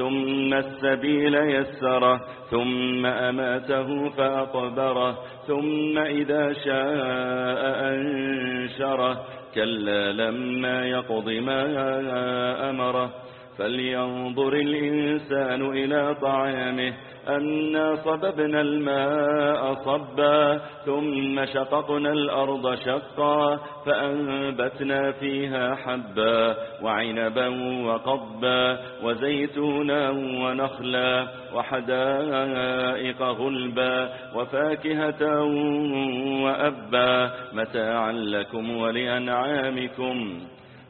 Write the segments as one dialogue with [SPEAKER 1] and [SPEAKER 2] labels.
[SPEAKER 1] ثم السبيل يسره ثم أماته فأقبره ثم إذا شاء أنشره كلا لما يقض ما أمره. فلينظر الإنسان إلى طعامه أنا صببنا الماء صبا ثم شققنا الأرض شقا فأنبتنا فيها حبا وعنبا وقضبا وزيتونا ونخلا وحدائق غلبا وفاكهة وأبا متاعا لكم ولأنعامكم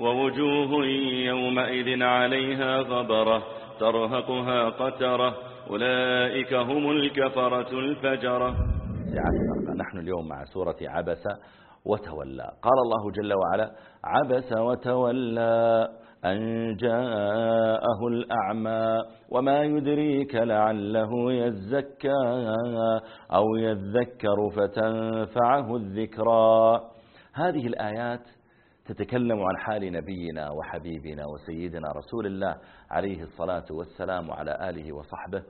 [SPEAKER 1] ووجوه يومئذ عليها غبرة ترهقها قترة أولئك هم الكفرة الفجرة.
[SPEAKER 2] نحن اليوم مع سورة عبس وتولى. قال الله جل وعلا عبس وتولى أن جاءه الأعمى وما يدريك لعله يزكى أو يذكر فتنفعه الذكرى. هذه الآيات تتكلم عن حال نبينا وحبيبنا وسيدنا رسول الله عليه الصلاة والسلام وعلى آله وصحبه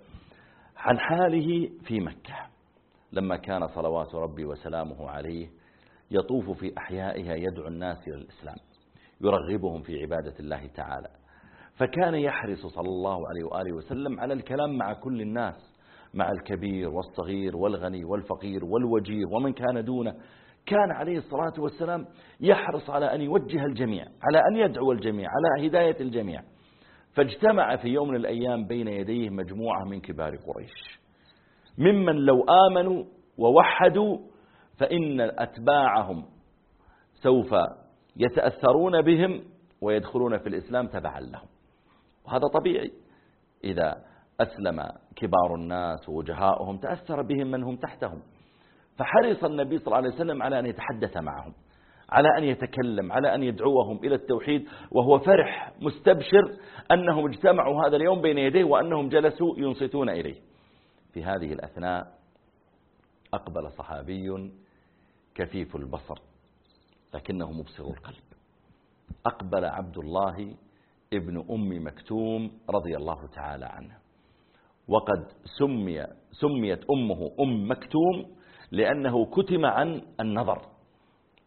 [SPEAKER 2] عن حاله في مكة. لما كان صلوات ربي وسلامه عليه يطوف في أحيائها يدعو الناس إلى الإسلام يرغبهم في عبادة الله تعالى. فكان يحرص صلى الله عليه وآله وسلم على الكلام مع كل الناس مع الكبير والصغير والغني والفقير والوجير ومن كان دونه. كان عليه الصلاة والسلام يحرص على أن يوجه الجميع على أن يدعو الجميع على هداية الجميع. فاجتمع في يوم من الأيام بين يديه مجموعة من كبار قريش. ممن لو آمنوا ووحدوا فإن أتباعهم سوف يتأثرون بهم ويدخلون في الإسلام تبعا لهم. وهذا طبيعي. إذا أسلم كبار الناس ووجهاؤهم تأثر بهم من هم تحتهم. فحرص النبي صلى الله عليه وسلم على أن يتحدث معهم على أن يتكلم على أن يدعوهم إلى التوحيد وهو فرح مستبشر أنهم اجتمعوا هذا اليوم بين يديه وأنهم جلسوا ينصتون إليه. في هذه الأثناء أقبل صحابي كفيف البصر لكنه مبصر القلب. أقبل عبد الله ابن أم مكتوم رضي الله تعالى عنه وقد سمي سميت أمه أم مكتوم لأنه كتم عن النظر.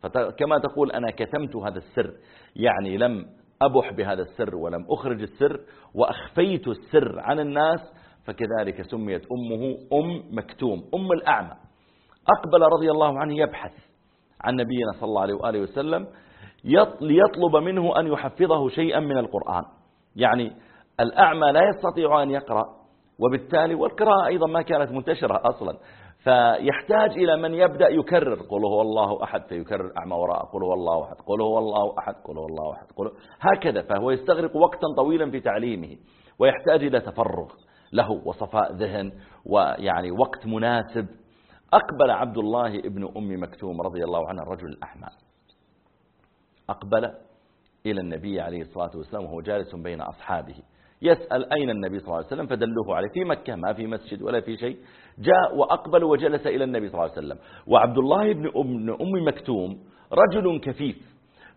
[SPEAKER 2] فكما تقول أنا كتمت هذا السر يعني لم أبح بهذا السر ولم أخرج السر وأخفيت السر عن الناس فكذلك سميت أمه أم مكتوم أم الأعمى. أقبل رضي الله عنه يبحث عن نبينا صلى الله عليه وآله وسلم ليطلب منه أن يحفظه شيئا من القرآن. يعني الأعمى لا يستطيع أن يقرأ وبالتالي والقراءة أيضا ما كانت منتشرة أصلا. فيحتاج إلى من يبدأ يكرر. قل هو الله أحد فيكرر أعمى وراء قل هو الله أحد. قل هو الله أحد. قل هو الله أحد. قل هكذا. فهو يستغرق وقتا طويلا في تعليمه ويحتاج إلى تفرغ له وصفاء ذهن ويعني وقت مناسب. أقبل عبد الله ابن أم مكتوم رضي الله عنه الرجل الأحمى أقبل إلى النبي عليه الصلاة والسلام وهو جالس بين أصحابه. يسأل أين النبي صلى الله عليه وسلم فدلوه عليه في مكة ما في مسجد ولا في شيء جاء وأقبل وجلس إلى النبي صلى الله عليه وسلم. وعبد الله بن أم مكتوم رجل كفيف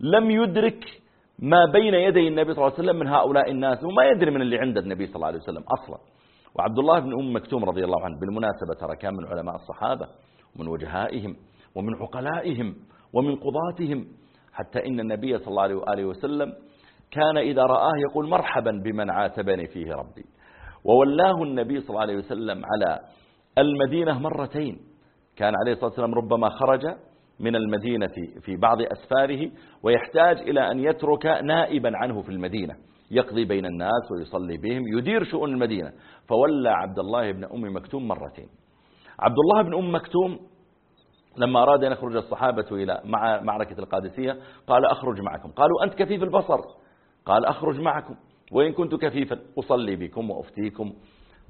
[SPEAKER 2] لم يدرك ما بين يدي النبي صلى الله عليه وسلم من هؤلاء الناس وما يدري من اللي عند النبي صلى الله عليه وسلم أصلا. وعبد الله بن أم مكتوم رضي الله عنه بالمناسبة ترى كان من علماء الصحابة ومن وجهائهم ومن عقلائهم ومن قضاتهم حتى إن النبي صلى الله عليه وسلم كان إذا رآه يقول مرحبا بمن عاتبني فيه ربي. وولاه النبي صلى الله عليه وسلم على المدينة مرتين. كان عليه الصلاة والسلام ربما خرج من المدينة في بعض أسفاره ويحتاج إلى أن يترك نائبا عنه في المدينة. يقضي بين الناس ويصلي بهم يدير شؤون المدينة. فولى عبد الله بن أم مكتوم مرتين. عبد الله بن أم مكتوم لما أراد أن يخرج الصحابة إلى مع معركة القادسية قال أخرج معكم. قالوا أنت كفيف البصر. قال أخرج معكم وإن كنت كفيفا أصلي بكم وأفتيكم.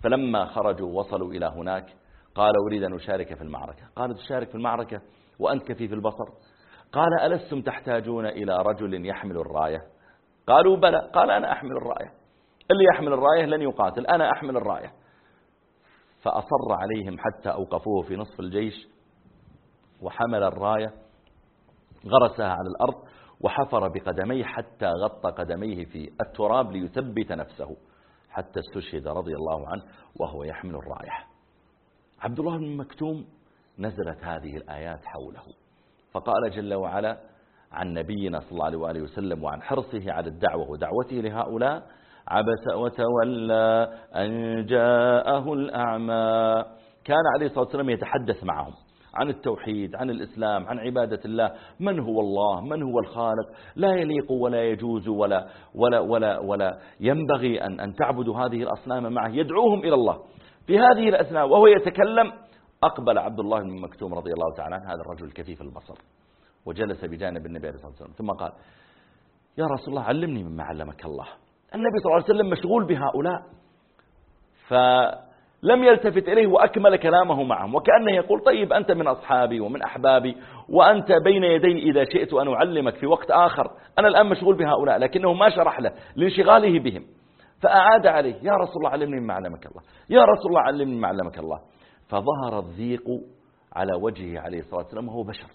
[SPEAKER 2] فلما خرجوا وصلوا إلى هناك قال أريد أن أشارك في المعركة. قال تشارك في المعركة وأنت كفيف البصر. قال ألستم تحتاجون إلى رجل يحمل الراية؟ قالوا بلى. قال أنا أحمل الراية. اللي يحمل الراية لن يقاتل أنا أحمل الراية. فأصر عليهم حتى أوقفوه في نصف الجيش وحمل الراية غرسها على الأرض وحفر بقدميه حتى غطى قدميه في التراب ليثبت نفسه حتى استشهد رضي الله عنه وهو يحمل الراية عبد الله بن مكتوم نزلت هذه الآيات حوله. فقال جل وعلا عن نبينا صلى الله عليه وسلم وعن حرصه على الدعوة ودعوته لهؤلاء عبس وتولى أن جاءه الأعمى. كان عليه الصلاة والسلام يتحدث معهم. عن التوحيد عن الإسلام عن عبادة الله. من هو الله؟ من هو الخالق؟ لا يليق ولا يجوز ولا, ولا, ولا, ولا ينبغي أن, أن تعبدوا هذه الأصنام معه. يدعوهم إلى الله. في هذه الأثناء وهو يتكلم أقبل عبد الله بن مكتوم رضي الله تعالى عنه هذا الرجل كفيف البصر وجلس بجانب النبي عليه الصلاة والسلام. ثم قال يا رسول الله علمني مما علمك الله. النبي صلى الله عليه وسلم مشغول بهؤلاء. فلم يلتفت إليه وأكمل كلامه معهم. وكأنه يقول طيب أنت من أصحابي ومن أحبابي وأنت بين يدي إذا شئت أن أعلمك في وقت آخر. أنا الآن مشغول بهؤلاء لكنه ما شرح له لانشغاله بهم. فأعاد عليه يا رسول الله علمني مما علمك الله يا رسول الله علمني مما علمك الله. فظهر الضيق على وجهه عليه الصلاة والسلام وهو بشر.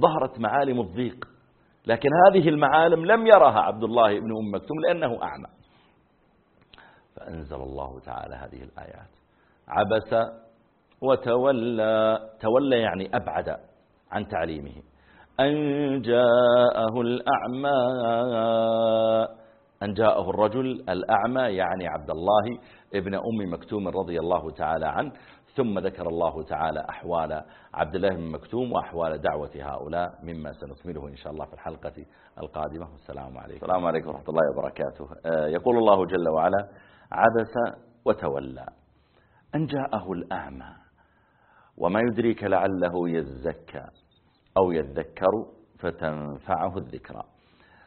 [SPEAKER 2] ظهرت معالم الضيق لكن هذه المعالم لم يرها عبد الله بن أم مكتوم لأنه أعمى. فأنزل الله تعالى هذه الآيات. عبس وتولى تولى يعني أبعد عن تعليمه. أن جاءه الأعمى أن جاءه الرجل الأعمى يعني عبد الله ابن أم مكتوم رضي الله تعالى عنه ثم ذكر الله تعالى أحوال عبد الله بن مكتوم وأحوال دعوة هؤلاء مما سنكمله إن شاء الله في الحلقة القادمة. والسلام عليكم. السلام عليكم ورحمة الله وبركاته. آه، يقول الله جل وعلا عبس وتولى أن جاءه الأعمى وما يدريك لعله يزكى أو يذكر فتنفعه الذكرى.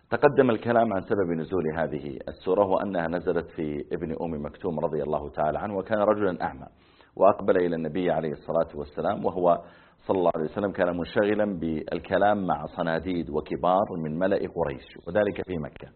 [SPEAKER 2] تقدم الكلام عن سبب نزول هذه السورة وأنها نزلت في ابن أم مكتوم رضي الله تعالى عنه وكان رجلا أعمى وأقبل إلى النبي عليه الصلاة والسلام وهو صلى الله عليه وسلم كان منشغلا بالكلام مع صناديد وكبار من ملأ قريش وذلك في مكة.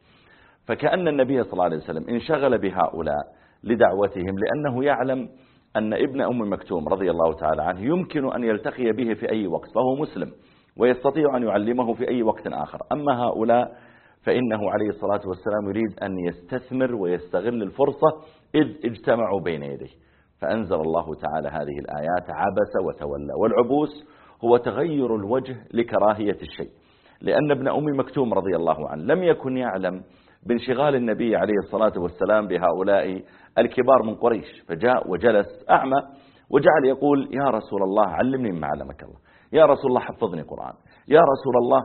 [SPEAKER 2] فكأن النبي صلى الله عليه وسلم انشغل بهؤلاء لدعوتهم لأنه يعلم أن ابن أم مكتوم رضي الله تعالى عنه يمكن أن يلتقي به في أي وقت فهو مسلم ويستطيع أن يعلمه في أي وقت آخر. أما هؤلاء فإنه عليه الصلاة والسلام يريد أن يستثمر ويستغل الفرصة إذ اجتمعوا بين يديه. فأنزل الله تعالى هذه الآيات عبس وتولى والعبوس هو تغير الوجه لكراهية الشيء لأن ابن أم مكتوم رضي الله عنه لم يكن يعلم بانشغال النبي عليه الصلاة والسلام بهؤلاء الكبار من قريش. فجاء وجلس أعمى وجعل يقول يا رسول الله علمني مما علمك الله. يا رسول الله حفظني قرآن. يا رسول الله.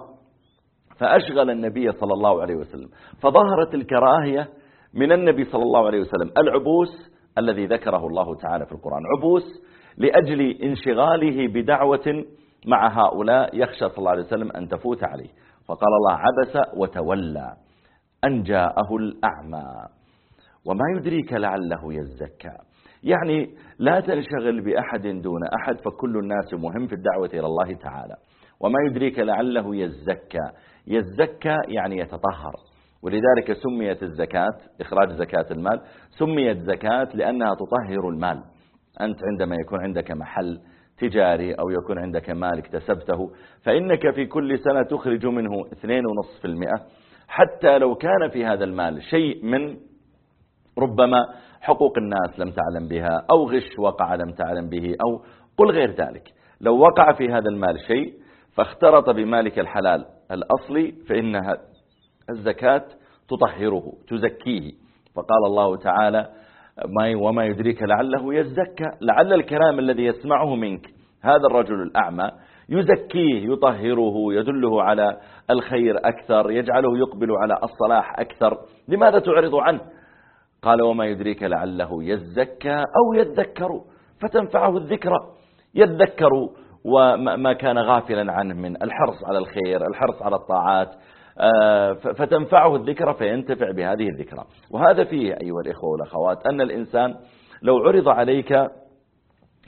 [SPEAKER 2] فأشغل النبي صلى الله عليه وسلم. فظهرت الكراهية من النبي صلى الله عليه وسلم العبوس الذي ذكره الله تعالى في القرآن. عبوس لأجل انشغاله بدعوة مع هؤلاء يخشى صلى الله عليه وسلم أن تفوت عليه. فقال الله عبس وتولى. أن جاءه الأعمى. وما يدريك لعله يزكى. يعني لا تنشغل بأحد دون أحد فكل الناس مهم في الدعوة إلى الله تعالى. وما يدريك لعله يزكى. يزكى يعني يتطهر. ولذلك سميت الزكاة إخراج زكاة المال سميت زكاة لأنها تطهر المال. أنت عندما يكون عندك محل تجاري أو يكون عندك مال اكتسبته فإنك في كل سنة تخرج منه 2.5% حتى لو كان في هذا المال شيء من ربما حقوق الناس لم تعلم بها أو غش وقع لم تعلم به أو قل غير ذلك. لو وقع في هذا المال شيء فاختلط بمالك الحلال الأصلي فإنها الزكاة تطهره تزكيه. فقال الله تعالى وما يدريك لعله يزكى لعل الكلام الذي يسمعه منك. هذا الرجل الأعمى يزكيه يطهره يدله على الخير أكثر يجعله يقبل على الصلاح أكثر. لماذا تعرض عنه؟ قال وما يدريك لعله يزكى أو يذكر فتنفعه الذكرى يذكر وما كان غافلا عنه من الحرص على الخير الحرص على الطاعات. آه، فتنفعه الذكرى فينتفع بهذه الذكرى. وهذا فيه أيها الإخوة والأخوات أن الإنسان لو عرض عليك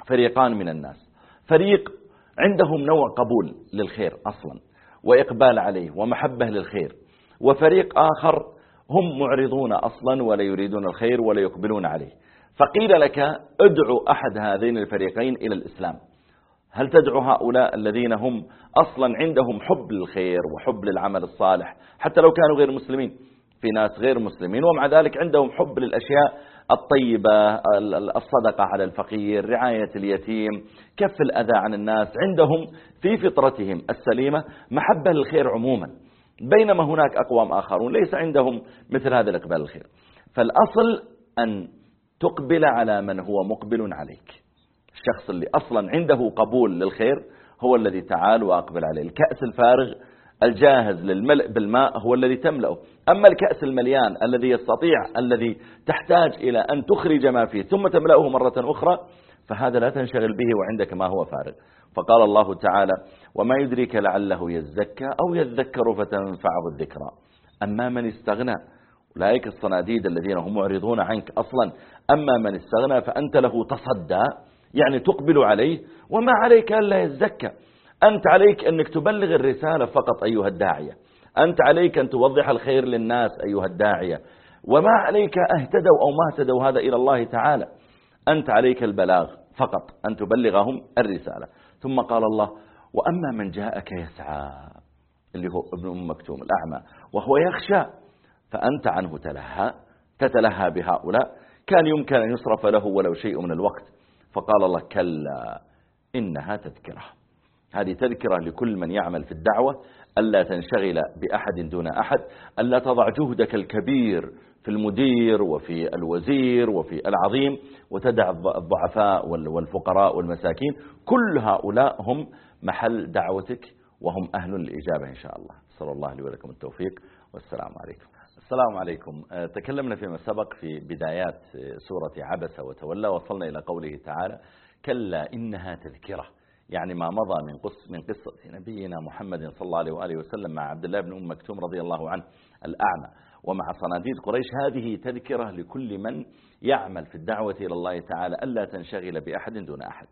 [SPEAKER 2] فريقان من الناس فريق عندهم نوع قبول للخير أصلا وإقبال عليه ومحبة للخير. وفريق آخر هم معرضون أصلا ولا يريدون الخير ولا يقبلون عليه. فقيل لك ادعو أحد هذين الفريقين إلى الإسلام. هل تدعو هؤلاء الذين هم أصلا عندهم حب للخير وحب للعمل الصالح؟ حتى لو كانوا غير مسلمين. في ناس غير مسلمين ومع ذلك عندهم حب للأشياء الطيبة الصدقة على الفقير رعاية اليتيم كف الأذى عن الناس عندهم في فطرتهم السليمة محبة للخير عموما. بينما هناك أقوام آخرون ليس عندهم مثل هذا الإقبال الخير. فالأصل أن تقبل على من هو مقبل عليك. الشخص اللي أصلا عنده قبول للخير هو الذي تعال وأقبل عليه. الكأس الفارغ الجاهز للملء بالماء هو الذي تملأه. أما الكأس المليان الذي يستطيع الذي تحتاج إلى أن تخرج ما فيه ثم تملأه مرة أخرى فهذا لا تنشغل به وعندك ما هو فارغ. فقال الله تعالى وما يدريك لعله يزكى أو يذكر فتنفعه الذكرى. أما من استغنى أولئك الصناديد الذين هم معرضون عنك أصلا. أما من استغنى فأنت له تصدى يعني تقبل عليه وما عليك ألا يزكى. أنت عليك أنك تبلغ الرسالة فقط أيها الداعية. أنت عليك أن توضح الخير للناس أيها الداعية. وما عليك أهتدوا أو ما اهتدوا هذا إلى الله تعالى. أنت عليك البلاغ فقط أن تبلغهم الرسالة. ثم قال الله وأما من جاءك يسعى اللي هو ابن أم مكتوم الأعمى وهو يخشى فأنت عنه تلهى تتلهى بهؤلاء. كان يمكن أن يصرف له ولو شيء من الوقت. فقال الله كلا إنها تذكرة. هذه تذكرة لكل من يعمل في الدعوة ألا تنشغل بأحد دون أحد ألا تضع جهدك الكبير في المدير وفي الوزير وفي العظيم وتدع الضعفاء والفقراء والمساكين. كل هؤلاء هم محل دعوتك وهم أهل الإجابة إن شاء الله. صلى الله لي ولكم التوفيق والسلام عليكم. السلام عليكم. آه، تكلمنا فيما سبق في بدايات سورة عبس وتولى وصلنا إلى قوله تعالى كلا إنها تذكرة. يعني ما مضى من قصة, من قصة نبينا محمد صلى الله عليه وآله وسلم مع عبد الله بن أم مكتوم رضي الله عنه الأعمى. ومع صناديد قريش هذه تذكرة لكل من يعمل في الدعوة إلى الله تعالى. ألا تنشغل بأحد دون أحد.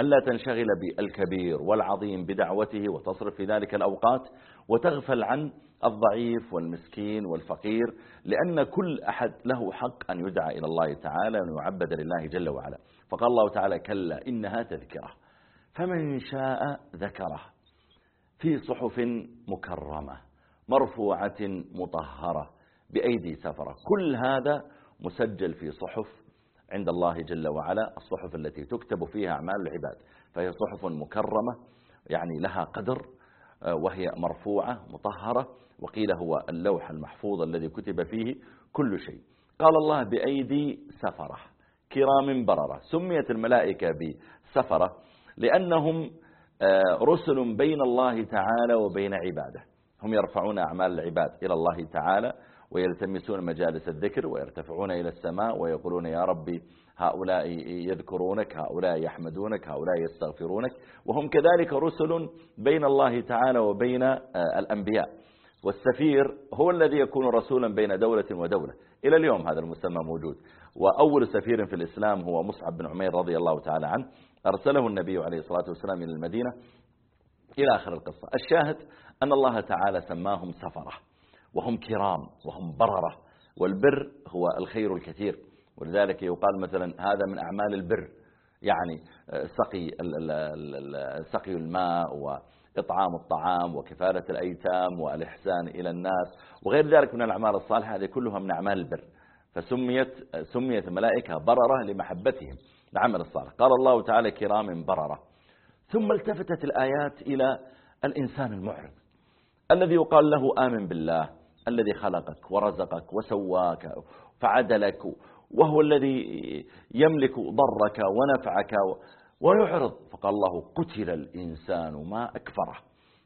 [SPEAKER 2] ألا تنشغل بالكبير والعظيم بدعوته وتصرف في ذلك الأوقات وتغفل عن الضعيف والمسكين والفقير لأن كل أحد له حق أن يدعى إلى الله تعالى وأن يعبد لله جل وعلا. فقال الله تعالى كلا إنها تذكرة. فمن شاء ذكره في صحف مكرمة مرفوعة مطهرة بأيدي سفرة. كل هذا مسجل في صحف عند الله جل وعلا الصحف التي تكتب فيها أعمال العباد. فهي صحف مكرمة يعني لها قدر آه، وهي مرفوعة مطهرة وقيل هو اللوح المحفوظ الذي كتب فيه كل شيء. قال الله بأيدي سفرة كرام بررة. سميت الملائكة بسفرة لأنهم آه، رسل بين الله تعالى وبين عباده. هم يرفعون أعمال العباد إلى الله تعالى ويلتمسون مجالس الذكر ويرتفعون إلى السماء ويقولون يا ربي هؤلاء يذكرونك هؤلاء يحمدونك هؤلاء يستغفرونك. وهم كذلك رسل بين الله تعالى وبين آه، الأنبياء. والسفير هو الذي يكون رسولا بين دولة ودولة. إلى اليوم هذا المسمى موجود. وأول سفير في الإسلام هو مصعب بن عمير رضي الله تعالى عنه. أرسله النبي عليه الصلاة والسلام إلى المدينة إلى آخر القصة. الشاهد أن الله تعالى سماهم سفرة وهم كرام وهم بررة والبر هو الخير الكثير. ولذلك يقال مثلا هذا من أعمال البر يعني سقي سقي الماء وإطعام الطعام وكفالة الأيتام والإحسان إلى الناس وغير ذلك من الأعمال الصالحة. هذه كلها من أعمال البر. فسميت سميت الملائكة بررة لمحبتهم العمل الصالح. قال الله تعالى كرام بررة. ثم التفتت الآيات إلى الإنسان المعرض الذي يقال له آمن بالله الذي خلقك ورزقك وسواك فعدلك وهو الذي يملك ضرك ونفعك ويعرض. فقال الله قتل الإنسان ما أكفره.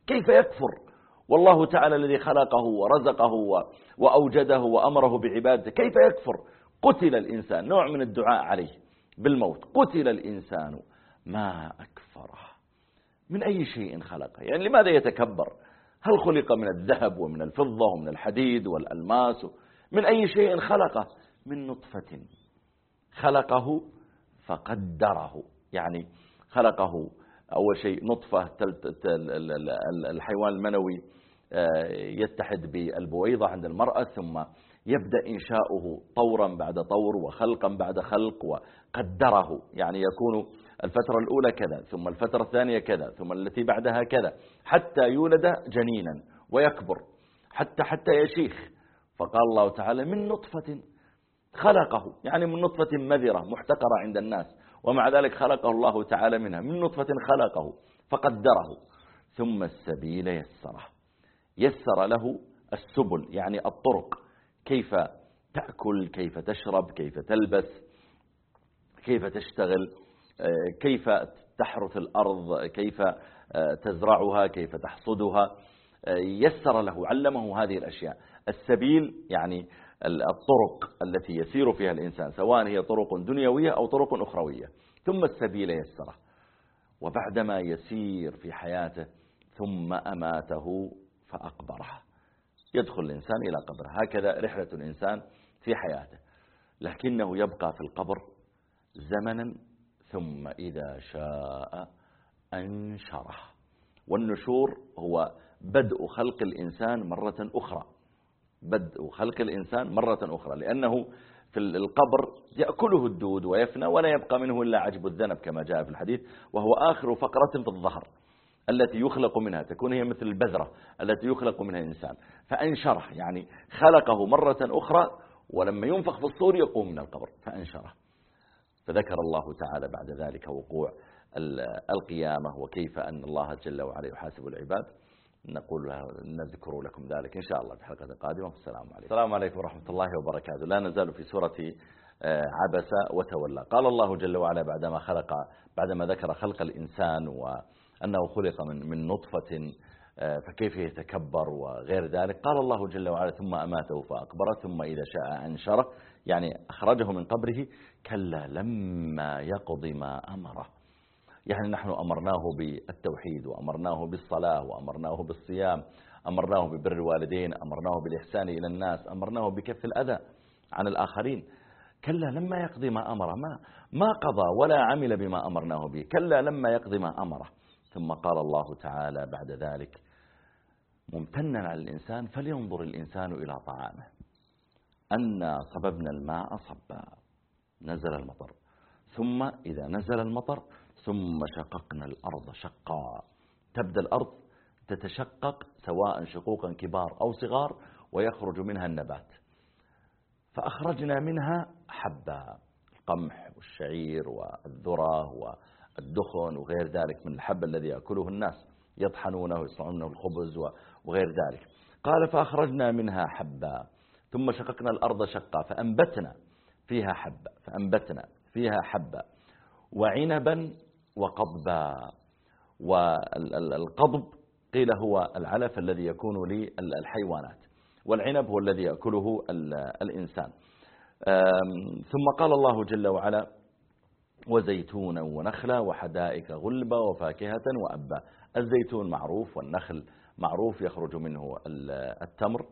[SPEAKER 2] كيف يكفر؟ والله تعالى الذي خلقه ورزقه وأوجده وأمره بعبادته. كيف يكفر؟ قتل الإنسان. نوع من الدعاء عليه بالموت. قتل الإنسان. ما أكفره. من أي شيء خلقه؟ يعني لماذا يتكبر؟ هل خلق من الذهب ومن الفضة ومن الحديد والألماس؟ من أي شيء خلقه؟ من نطفة. خلقه فقدره. يعني خلقه أول شيء نطفة الحيوان المنوي. يتحد بالبويضة عند المرأة ثم يبدأ إنشاؤه طورا بعد طور وخلقا بعد خلق وقدره. يعني يكون الفترة الأولى كذا ثم الفترة الثانية كذا ثم التي بعدها كذا حتى يولد جنينا ويكبر حتى حتى يشيخ. فقال الله تعالى من نطفة خلقه يعني من نطفة مذرة محتقرة عند الناس ومع ذلك خلقه الله تعالى منها من نطفة خلقه فقدره ثم السبيل يسره. يسر له السبل يعني الطرق. كيف تأكل كيف تشرب كيف تلبس كيف تشتغل كيف تحرث الأرض كيف تزرعها كيف تحصدها. يسر له علمه هذه الأشياء. السبيل يعني الطرق التي يسير فيها الإنسان سواء هي طرق دنيوية أو طرق أخروية. ثم السبيل يسره. وبعدما يسير في حياته ثم أماته فأقبره يدخل الإنسان إلى قبره. هكذا رحلة الإنسان في حياته. لكنه يبقى في القبر زمنا ثم إذا شاء أنشره. والنشور هو بدء خلق الإنسان مرة أخرى. بدء خلق الإنسان مرة أخرى. لأنه في القبر يأكله الدود ويفنى ولا يبقى منه إلا عجب الذنب كما جاء في الحديث. وهو آخر فقرة في الظهر. التي يخلق منها تكون هي مثل البذرة التي يخلق منها الإنسان. فأنشره يعني خلقه مرة أخرى ولما ينفخ في الصور يقوم من القبر فأنشره. فذكر الله تعالى بعد ذلك وقوع القيامة وكيف أن الله جل وعلا يحاسب العباد. نقول نذكر لكم ذلك إن شاء الله في حلقة قادمة. والسلام عليكم. السلام عليكم ورحمة الله وبركاته. لا نزال في سورة آه، عبس وتولى. قال الله جل وعلا بعدما خلق بعدما ذكر خلق الإنسان وأنه خلق من من نطفة آه، فكيف يتكبر وغير ذلك. قال الله جل وعلا ثم أماته فأقبره ثم إذا شاء أنشره. يعني أخرجه من قبره كلا لما يقض ما أمره. يعني نحن أمرناه بالتوحيد وأمرناه بالصلاة وأمرناه بالصيام أمرناه ببر الوالدين أمرناه بالإحسان إلى الناس أمرناه بكف الأذى عن الآخرين. كلا لما يقضي ما أمره. ما, ما قضى ولا عمل بما أمرناه به. كلا لما يقضي ما أمره. ثم قال الله تعالى بعد ذلك ممتنا على الإنسان فلينظر الإنسان إلى طعامه. أنا صببنا الماء صبا. نزل المطر. ثم إذا نزل المطر ثم شققنا الأرض شقا. تبدأ الأرض تتشقق سواء شقوقا كبار أو صغار ويخرج منها النبات. فأخرجنا منها حبا القمح والشعير والذرة والدخن وغير ذلك من الحب الذي يأكله الناس يطحنونه ويصنعونه الخبز وغير ذلك. قال فأخرجنا منها حبا ثم شققنا الأرض شقا فأنبتنا فيها حبا فأنبتنا فيها حبا وعنبا وقضبا والقضب قيل هو العلف الذي يكون للحيوانات والعنب هو الذي يأكله الإنسان. ثم قال الله جل وعلا وزيتونا ونخلا وحدائق غلبا وفاكهة وأبا. الزيتون معروف والنخل معروف يخرج منه التمر.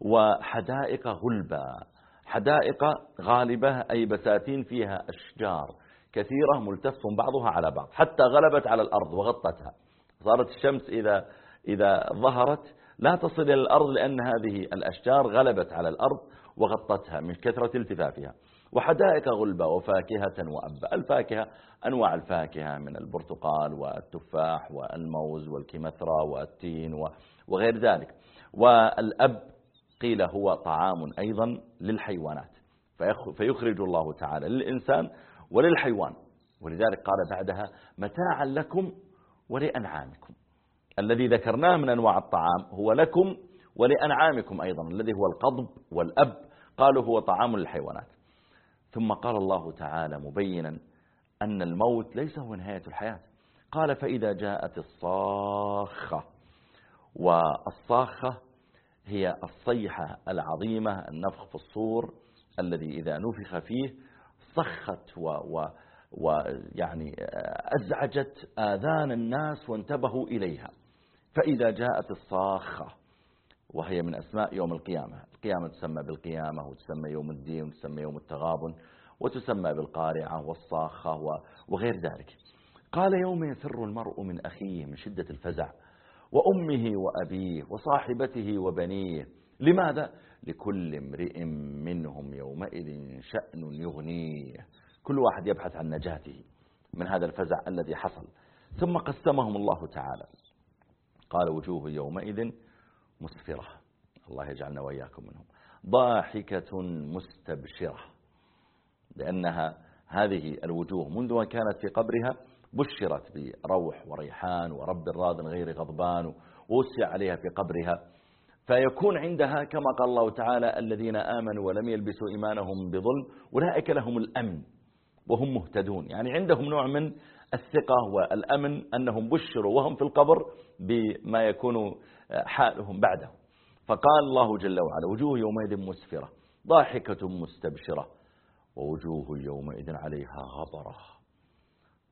[SPEAKER 2] وحدائق غلبا حدائق غالبة أي بساتين فيها أشجار كثيرة ملتف بعضها على بعض. حتى غلبت على الأرض وغطتها. صارت الشمس إذا, إذا ظهرت لا تصل إلى الأرض لأن هذه الأشجار غلبت على الأرض وغطتها من كثرة التفافها. وحدائق غلبة وفاكهة وأبا الفاكهة أنواع الفاكهة من البرتقال والتفاح والموز والكمثرى والتين وغير ذلك. والأب قيل هو طعام أيضا للحيوانات. فيخرج الله تعالى للإنسان وللحيوان. ولذلك قال بعدها متاعا لكم ولأنعامكم. الذي ذكرناه من أنواع الطعام هو لكم ولأنعامكم أيضا الذي هو القضب والأب. قالوا هو طعام للحيوانات. ثم قال الله تعالى مبينا أن الموت ليس هو نهاية الحياة. قال فإذا جاءت الصاخة والصاخة هي الصيحة العظيمة النفخ في الصور الذي إذا نفخ فيه صخت و و ويعني أزعجت آذان الناس وانتبهوا إليها. فإذا جاءت الصاخة وهي من أسماء يوم القيامة القيامة تسمى بالقيامة وتسمى يوم الدين وتسمى يوم التغابن وتسمى بالقارعة والصاخة وغير ذلك. قال يوم يفر المرء من أخيه من شدة الفزع وأمه وأبيه وصاحبته وبنيه. لماذا؟ لكل امرئ منهم يومئذ شأن يغنيه. كل واحد يبحث عن نجاته من هذا الفزع الذي حصل. ثم قسمهم الله تعالى. قال وجوه يومئذ مسفرة. الله يجعلنا وإياكم منهم. ضاحكة مستبشرة لأنها هذه الوجوه منذ أن كانت في قبرها بشرت بروح وريحان ورب راض غير غضبان ووسع عليها في قبرها. فيكون عندها كما قال الله تعالى الذين آمنوا ولم يلبسوا إيمانهم بظلم أولئك لهم الأمن وهم مهتدون. يعني عندهم نوع من الثقة والأمن أنهم بشروا وهم في القبر بما يكون حالهم بعده. فقال الله جل وعلا وجوه يومئذ مسفرة ضاحكة مستبشرة ووجوه يومئذ عليها غبرة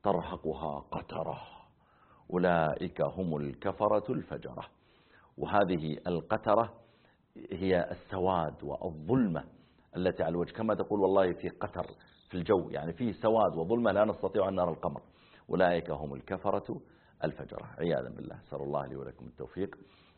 [SPEAKER 2] ترهقها قترة أولئك هم الكفرة الفجرة. وهذه القترة هي السواد والظلمة التي على الوجه كما تقول والله في قتر في الجو يعني فيه سواد وظلمة لا نستطيع أن نرى القمر. أولئك هم الكفرة الفجرة. عياذا بالله سأل الله لي ولكم التوفيق.